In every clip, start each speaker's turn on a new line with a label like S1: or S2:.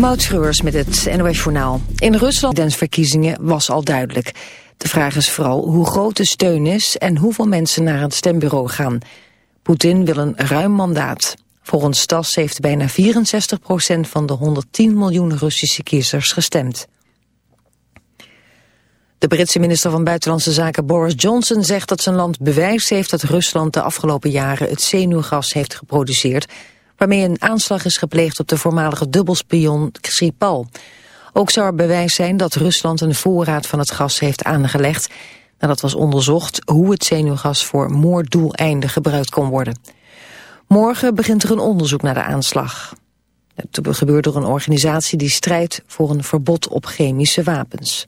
S1: Moutschreurs met het NOS Journaal. In Rusland de verkiezingen was al duidelijk. De vraag is vooral hoe groot de steun is en hoeveel mensen naar het stembureau gaan. Poetin wil een ruim mandaat. Volgens TAS heeft bijna 64% van de 110 miljoen Russische kiezers gestemd. De Britse minister van Buitenlandse Zaken Boris Johnson zegt dat zijn land bewijs heeft dat Rusland de afgelopen jaren het zenuwgas heeft geproduceerd, waarmee een aanslag is gepleegd op de voormalige dubbelspion Skripal. Ook zou er bewijs zijn dat Rusland een voorraad van het gas heeft aangelegd, nadat was onderzocht hoe het zenuwgas voor moorddoeleinden gebruikt kon worden. Morgen begint er een onderzoek naar de aanslag. Het gebeurt door een organisatie die strijdt voor een verbod op chemische wapens.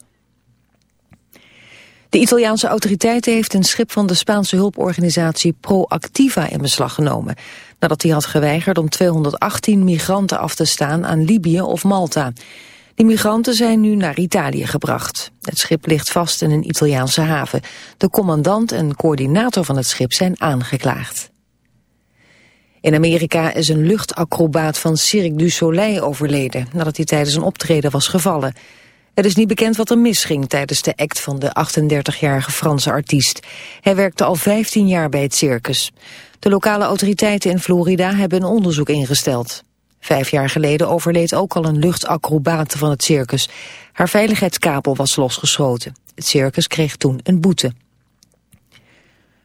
S1: De Italiaanse autoriteiten heeft een schip van de Spaanse hulporganisatie Proactiva in beslag genomen, nadat hij had geweigerd om 218 migranten af te staan aan Libië of Malta. Die migranten zijn nu naar Italië gebracht. Het schip ligt vast in een Italiaanse haven. De commandant en coördinator van het schip zijn aangeklaagd. In Amerika is een luchtacrobaat van Cirque du Soleil overleden... nadat hij tijdens een optreden was gevallen. Het is niet bekend wat er misging tijdens de act van de 38-jarige Franse artiest. Hij werkte al 15 jaar bij het circus. De lokale autoriteiten in Florida hebben een onderzoek ingesteld. Vijf jaar geleden overleed ook al een luchtacrobate van het circus. Haar veiligheidskabel was losgeschoten. Het circus kreeg toen een boete.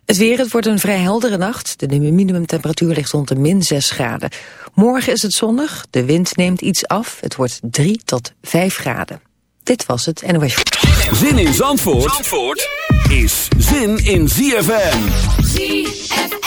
S1: Het weer, het wordt een vrij heldere nacht. De minimumtemperatuur ligt rond de min 6 graden. Morgen is het zonnig, de wind neemt iets af. Het wordt 3 tot 5 graden. Dit was het NOS.
S2: Zin in Zandvoort, Zandvoort is zin in ZFM. ZFM.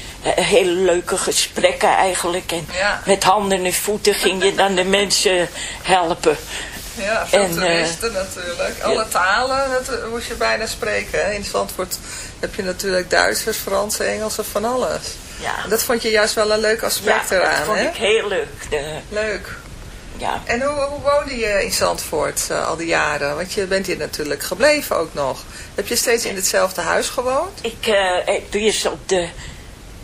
S3: hele leuke gesprekken eigenlijk. En
S4: ja.
S3: met handen en voeten ging je dan de mensen helpen.
S4: Ja, veel en, toeristen uh, natuurlijk. Alle talen dat moest je bijna spreken. In Zandvoort heb je natuurlijk Duitsers, Frans, Engels en van alles.
S3: Ja.
S4: En dat vond je juist wel een leuk aspect
S3: ja,
S4: eraan,
S3: dat vond
S4: hè?
S3: ik heel leuk. De...
S4: Leuk.
S3: Ja.
S4: En hoe, hoe woonde je in Zandvoort uh, al die jaren? Want je bent hier natuurlijk gebleven ook nog. Heb je steeds in hetzelfde huis gewoond?
S3: Ik uh, heb eerst op de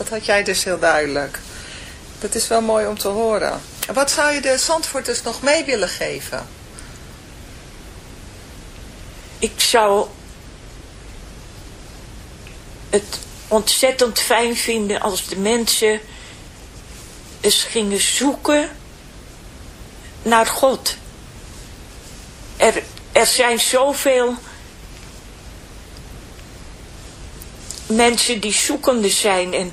S4: Dat had jij dus heel duidelijk. Dat is wel mooi om te horen. Wat zou je de Zandvoorters nog mee willen geven?
S3: Ik zou het ontzettend fijn vinden als de mensen eens gingen zoeken naar God. Er, er zijn zoveel mensen die zoekende zijn en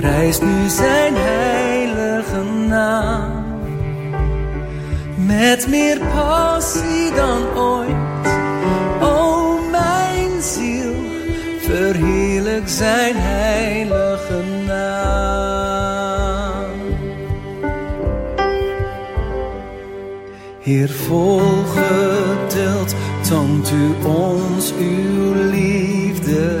S5: prijs nu zijn heilige naam. Met meer passie dan ooit, o mijn ziel, verheerlijk zijn heilige naam. Heer, vol geduld toont u ons uw liefde.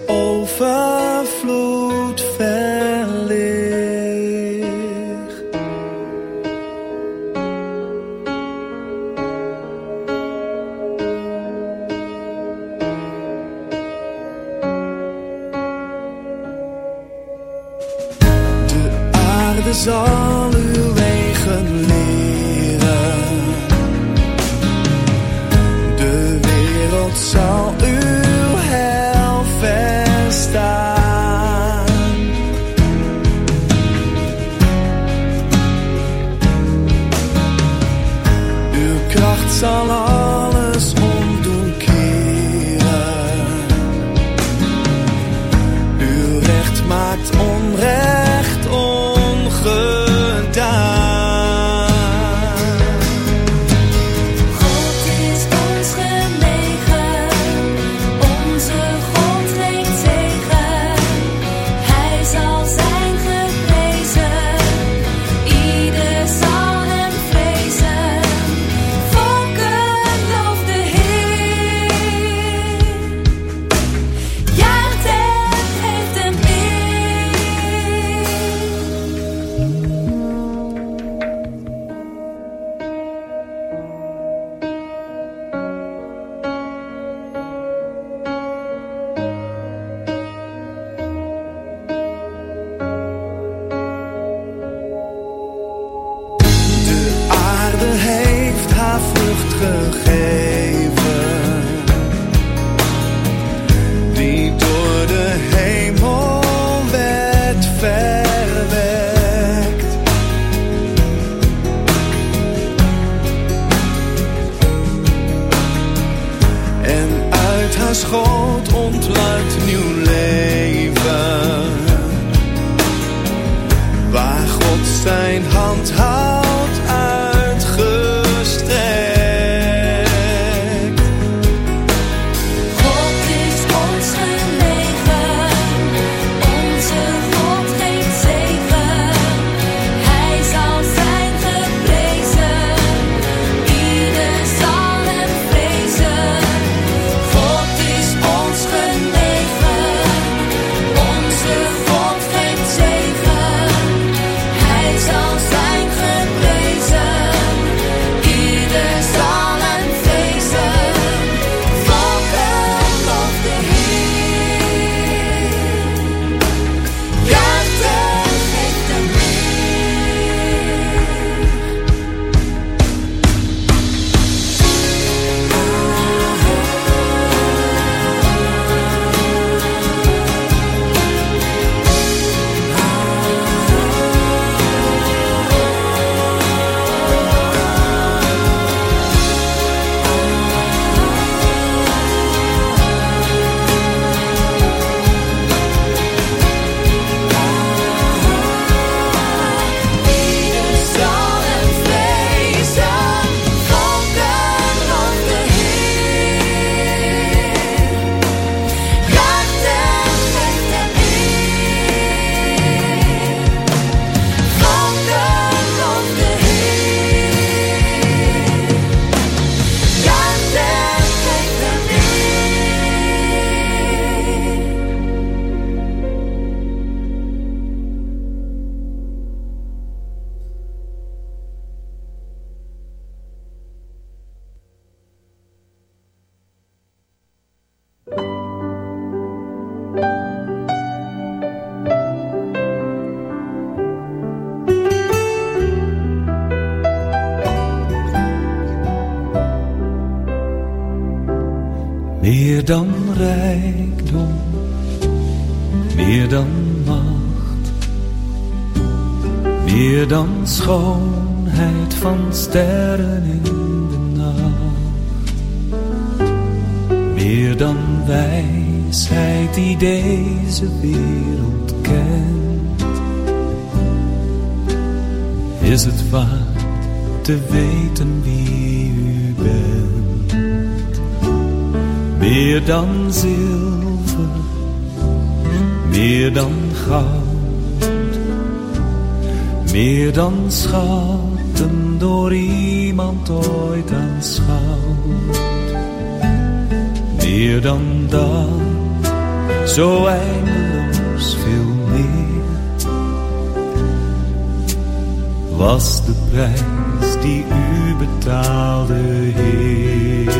S6: was de prijs die u betaalde, Heer.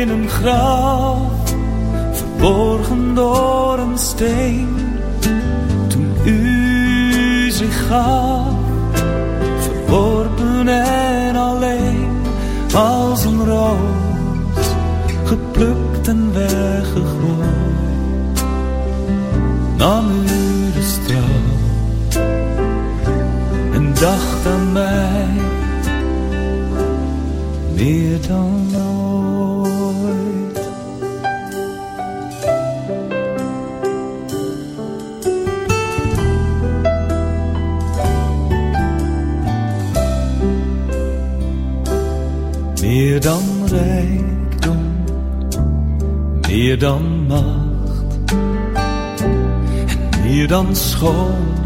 S6: In een graf, verborgen door een steen, toen u zich gaf, verworpen en alleen, als een roos, geplukt en weggegooid, nam u dacht aan mij meer dan ooit. Meer dan rijkdom, meer dan macht, en meer dan schoonheid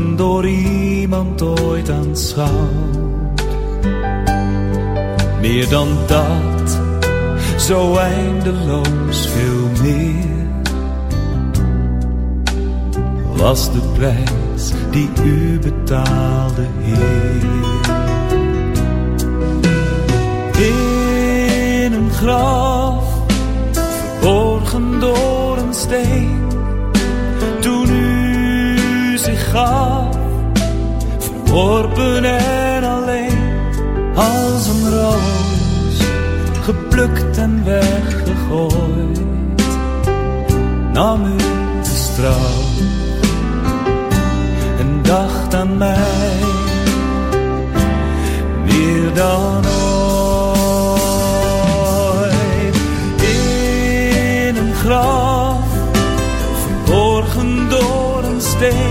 S6: door iemand ooit aanschouwd. Meer dan dat, zo eindeloos veel meer. Was de prijs die u betaalde, Heer. In een graf, verborgen door een steen. Toen u zich gaf, verworpen en alleen, als een roos, geplukt en weggegooid, nam u de straf en dacht aan mij meer dan ooit. In een graf, verborgen door een steen,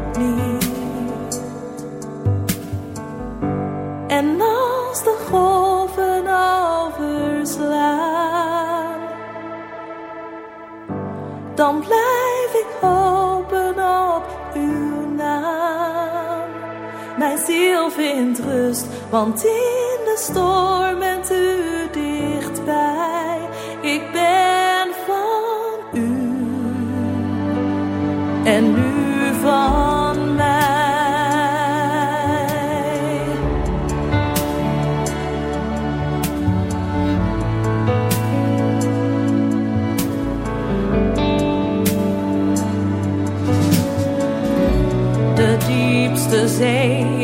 S7: dan blijf ik hopen op uw naam. Mijn ziel vindt rust, want in de storm bent u dichtbij. Ik ben van u en u